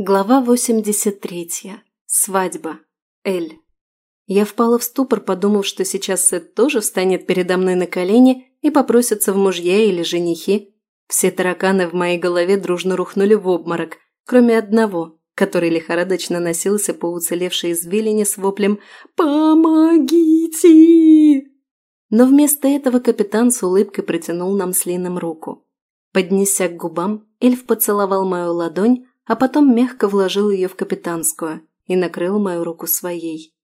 Глава 83. Свадьба. Эль. Я впала в ступор, подумав, что сейчас Сет тоже встанет передо мной на колени и попросится в мужья или женихи. Все тараканы в моей голове дружно рухнули в обморок, кроме одного, который лихорадочно носился по уцелевшей извилине с воплем «Помогите!». Но вместо этого капитан с улыбкой протянул нам с Лином руку. Поднеся к губам, эльф поцеловал мою ладонь, а потом мягко вложил ее в капитанскую и накрыл мою руку своей.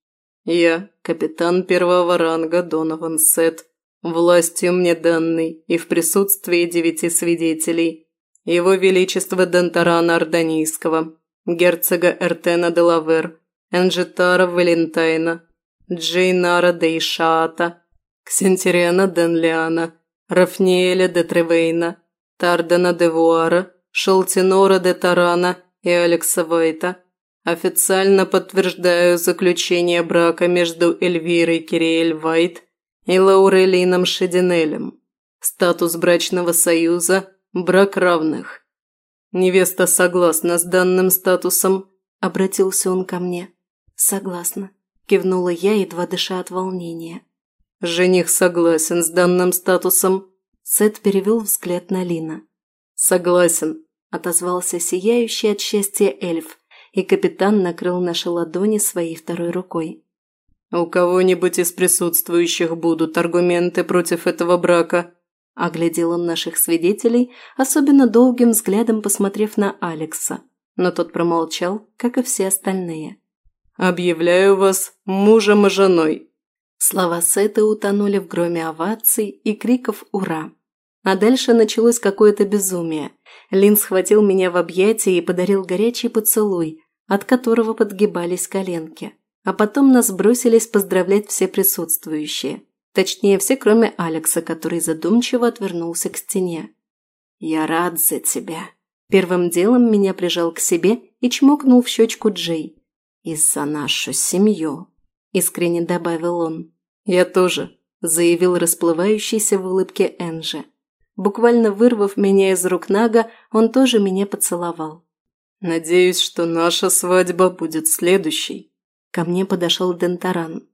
«Я – капитан первого ранга Донован Сет, властью мне данный и в присутствии девяти свидетелей, его величество Дентарана Орданийского, герцога Эртена Делавер, Энджитара Валентайна, Джейнара Дейшаата, Ксентериана Денлиана, Рафниэля де Тревейна, Тардана де Вуара Шелтинора де Тарана и Алекса Вайта официально подтверждаю заключение брака между Эльвирой Кириэль Вайт и Лаурелином Шединелем. Статус брачного союза – брак равных. Невеста согласна с данным статусом, обратился он ко мне. Согласна, кивнула я, едва дыша от волнения. Жених согласен с данным статусом. Сет перевел взгляд на Лина. Согласен, отозвался сияющий от счастья эльф, и капитан накрыл наши ладони своей второй рукой. «У кого-нибудь из присутствующих будут аргументы против этого брака?» Оглядел он наших свидетелей, особенно долгим взглядом посмотрев на Алекса, но тот промолчал, как и все остальные. «Объявляю вас мужем и женой!» Слова Сета утонули в громе оваций и криков «Ура!». А дальше началось какое-то безумие. Лин схватил меня в объятия и подарил горячий поцелуй, от которого подгибались коленки. А потом нас бросились поздравлять все присутствующие. Точнее, все, кроме Алекса, который задумчиво отвернулся к стене. «Я рад за тебя». Первым делом меня прижал к себе и чмокнул в щечку Джей. «И за нашу семью», – искренне добавил он. «Я тоже», – заявил расплывающийся в улыбке Энджи. Буквально вырвав меня из рук Нага, он тоже меня поцеловал. «Надеюсь, что наша свадьба будет следующей». Ко мне подошел Дентаран.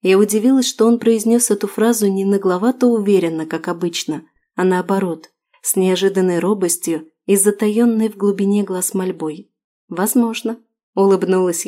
Я удивилась, что он произнес эту фразу не нагловато уверенно, как обычно, а наоборот, с неожиданной робостью и затаенной в глубине глаз мольбой. «Возможно», – улыбнулась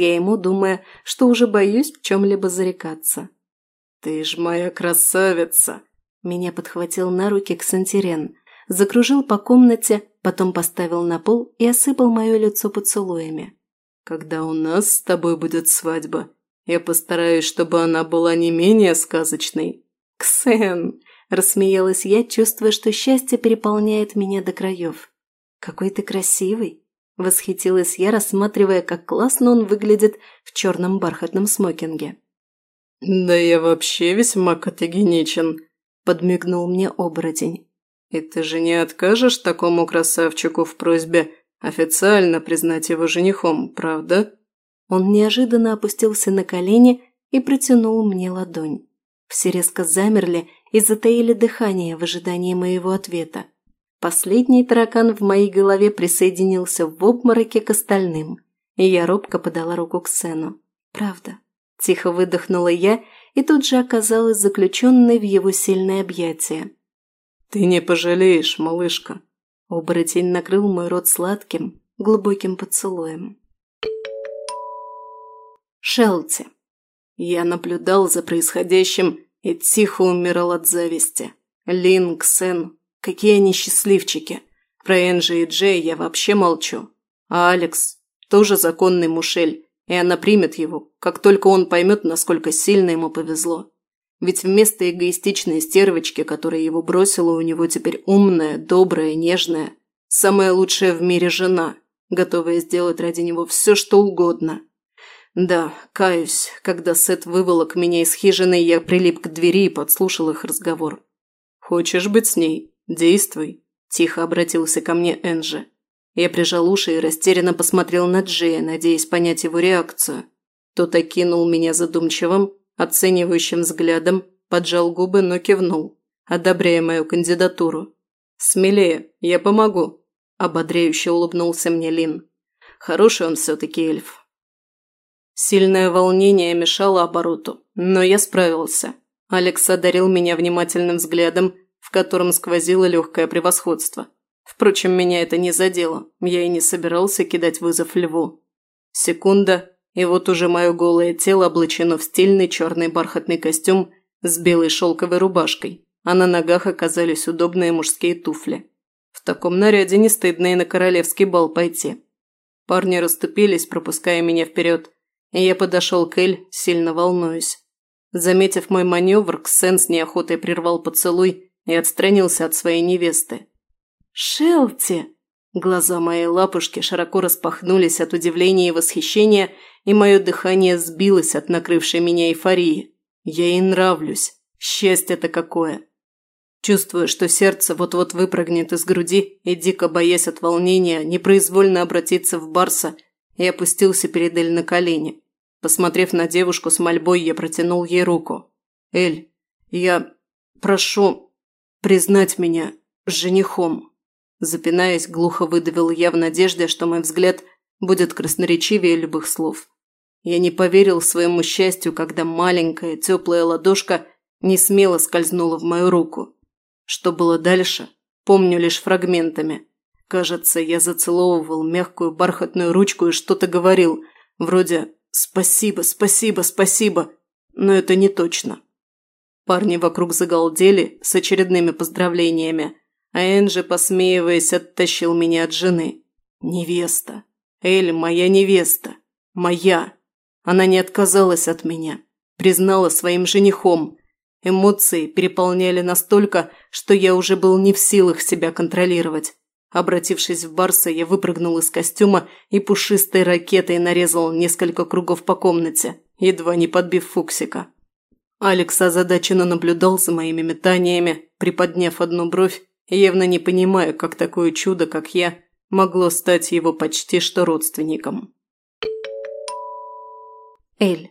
Меня подхватил на руки Ксантирен, закружил по комнате, потом поставил на пол и осыпал мое лицо поцелуями. «Когда у нас с тобой будет свадьба, я постараюсь, чтобы она была не менее сказочной». «Ксен!» – рассмеялась я, чувствуя, что счастье переполняет меня до краев. «Какой ты красивый!» – восхитилась я, рассматривая, как классно он выглядит в черном бархатном смокинге. «Да я вообще весьма категеничен», подмигнул мне оборотень. «И ты же не откажешь такому красавчику в просьбе официально признать его женихом, правда?» Он неожиданно опустился на колени и протянул мне ладонь. Все резко замерли и затаили дыхание в ожидании моего ответа. Последний таракан в моей голове присоединился в обмороке к остальным, и я робко подала руку к Сену. «Правда, Тихо выдохнула я и тут же оказалась заключенной в его сильное объятие. «Ты не пожалеешь, малышка!» Оборотень накрыл мой рот сладким, глубоким поцелуем. Шелти. Я наблюдал за происходящим и тихо умирал от зависти. Лин, Ксен, какие они счастливчики. Про Энджи и Джей я вообще молчу. А Алекс тоже законный мушель, и она примет его, как только он поймет, насколько сильно ему повезло. Ведь вместо эгоистичной стервочки, которая его бросила, у него теперь умная, добрая, нежная, самая лучшая в мире жена, готовая сделать ради него все, что угодно. Да, каюсь, когда Сет выволок меня из хижины, я прилип к двери и подслушал их разговор. «Хочешь быть с ней? Действуй», – тихо обратился ко мне Энджи. Я прижал уши и растерянно посмотрел на Джея, надеясь понять его реакцию. Кто-то окинул меня задумчивым, оценивающим взглядом, поджал губы, но кивнул, одобряя мою кандидатуру. «Смелее, я помогу», – ободряюще улыбнулся мне Лин. «Хороший он все-таки эльф». Сильное волнение мешало обороту, но я справился. Алекс одарил меня внимательным взглядом, в котором сквозило легкое превосходство. Впрочем, меня это не задело, я и не собирался кидать вызов льву. Секунда, и Вот уже мое голое тело облачено в стильный черный бархатный костюм с белой шелковой рубашкой, а на ногах оказались удобные мужские туфли. В таком наряде не стыдно и на королевский бал пойти. Парни расступились, пропуская меня вперед, и я подошел к Эль, сильно волнуюсь. Заметив мой маневр, Ксен с неохотой прервал поцелуй и отстранился от своей невесты. «Шелти!» Глаза моей лапушки широко распахнулись от удивления и восхищения, и мое дыхание сбилось от накрывшей меня эйфории. Я ей нравлюсь. Счастье-то какое! Чувствую, что сердце вот-вот выпрыгнет из груди и, дико боясь от волнения, непроизвольно обратиться в Барса, я опустился перед Эль на колени. Посмотрев на девушку с мольбой, я протянул ей руку. «Эль, я прошу признать меня женихом». Запинаясь, глухо выдавил я в надежде, что мой взгляд будет красноречивее любых слов. Я не поверил своему счастью, когда маленькая теплая ладошка не смело скользнула в мою руку. Что было дальше, помню лишь фрагментами. Кажется, я зацеловывал мягкую бархатную ручку и что-то говорил, вроде «Спасибо, спасибо, спасибо», но это не точно. Парни вокруг загалдели с очередными поздравлениями, а Энджи, посмеиваясь, оттащил меня от жены. «Невеста! Эль, моя невеста! Моя!» Она не отказалась от меня, признала своим женихом. Эмоции переполняли настолько, что я уже был не в силах себя контролировать. Обратившись в Барса, я выпрыгнул из костюма и пушистой ракетой нарезал несколько кругов по комнате, едва не подбив Фуксика. Алекс озадаченно наблюдал за моими метаниями, приподняв одну бровь явно не понимая, как такое чудо, как я, могло стать его почти что родственником. Эль.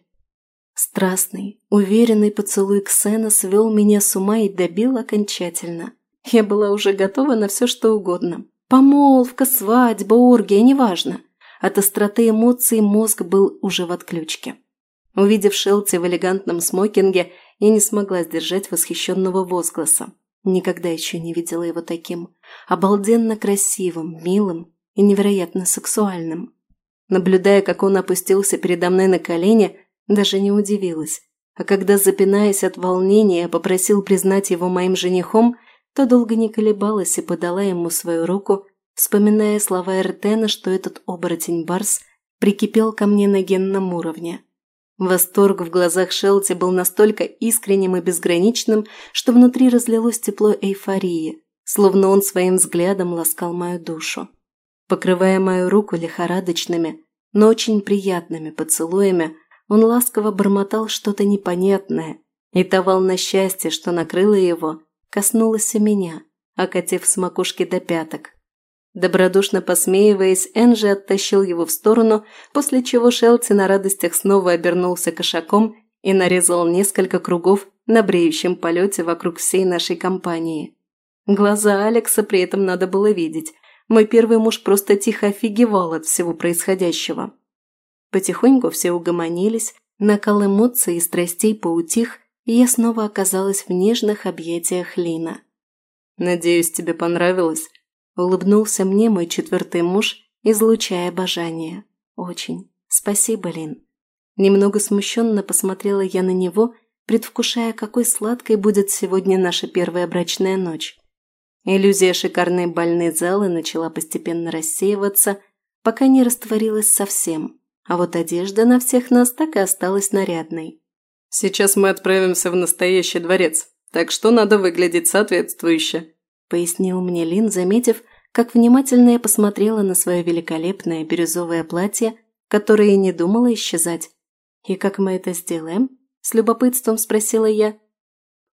Страстный, уверенный поцелуй Ксена свел меня с ума и добил окончательно. Я была уже готова на все что угодно. Помолвка, свадьба, оргия, неважно. От остроты эмоций мозг был уже в отключке. Увидев Шелти в элегантном смокинге, я не смогла сдержать восхищенного возгласа. Никогда еще не видела его таким. Обалденно красивым, милым и невероятно сексуальным. Наблюдая, как он опустился передо мной на колени, даже не удивилась. А когда, запинаясь от волнения, попросил признать его моим женихом, то долго не колебалась и подала ему свою руку, вспоминая слова Эртена, что этот оборотень Барс прикипел ко мне на генном уровне. Восторг в глазах Шелти был настолько искренним и безграничным, что внутри разлилось тепло эйфории, словно он своим взглядом ласкал мою душу, покрывая мою руку лихорадочными, но очень приятными поцелуями, он ласково бормотал что-то непонятное, и та волна счастья, что накрыла его, коснулась и меня, окатив с макушки до пяток. Добродушно посмеиваясь, Энджи оттащил его в сторону, после чего Шелти на радостях снова обернулся кошаком и нарезал несколько кругов на бреющем полете вокруг всей нашей компании. Глаза Алекса при этом надо было видеть. Мой первый муж просто тихо офигевал от всего происходящего. Потихоньку все угомонились, накал эмоций и страстей поутих, и я снова оказалась в нежных объятиях Лина. «Надеюсь, тебе понравилось?» улыбнулся мне мой четвертый муж, излучая обожание. Очень. Спасибо, Лин. Немного смущенно посмотрела я на него, предвкушая, какой сладкой будет сегодня наша первая брачная ночь. Иллюзия шикарной бальной залы начала постепенно рассеиваться, пока не растворилась совсем, а вот одежда на всех нас так и осталась нарядной. «Сейчас мы отправимся в настоящий дворец, так что надо выглядеть соответствующе», пояснил мне Лин, заметив, как внимательно я посмотрела на свое великолепное бирюзовое платье, которое и не думала исчезать. «И как мы это сделаем?» – с любопытством спросила я.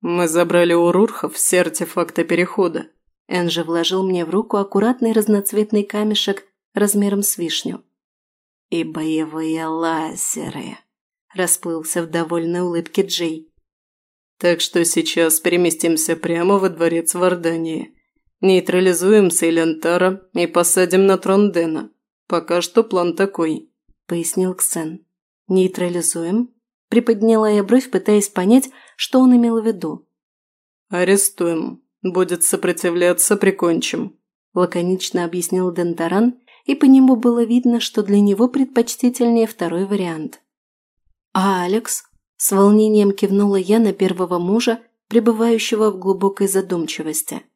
«Мы забрали у Рурхов все артефакты Перехода». Энджи вложил мне в руку аккуратный разноцветный камешек размером с вишню. «И боевые лазеры», – расплылся в довольной улыбке Джей. «Так что сейчас переместимся прямо во дворец Вардании Нейтрализуем Сейлентара и посадим на трон Дэна. Пока что план такой», – пояснил Ксен. «Нейтрализуем?» – приподняла я бровь, пытаясь понять, что он имел в виду. «Арестуем. Будет сопротивляться, прикончим», – лаконично объяснил Дентаран, и по нему было видно, что для него предпочтительнее второй вариант. «А Алекс?» – с волнением кивнула я на первого мужа, пребывающего в глубокой задумчивости –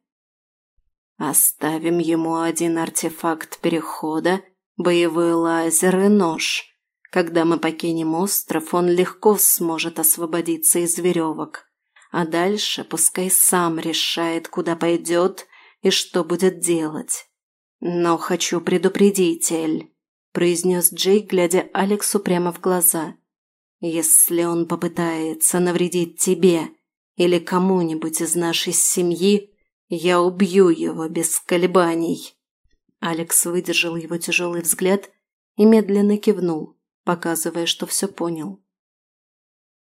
Оставим ему один артефакт перехода, боевой лазер и нож. Когда мы покинем остров, он легко сможет освободиться из веревок. А дальше пускай сам решает, куда пойдет и что будет делать. Но хочу предупредить, Эль, произнес Джей, глядя Алексу прямо в глаза. Если он попытается навредить тебе или кому-нибудь из нашей семьи, «Я убью его без колебаний!» Алекс выдержал его тяжелый взгляд и медленно кивнул, показывая, что все понял.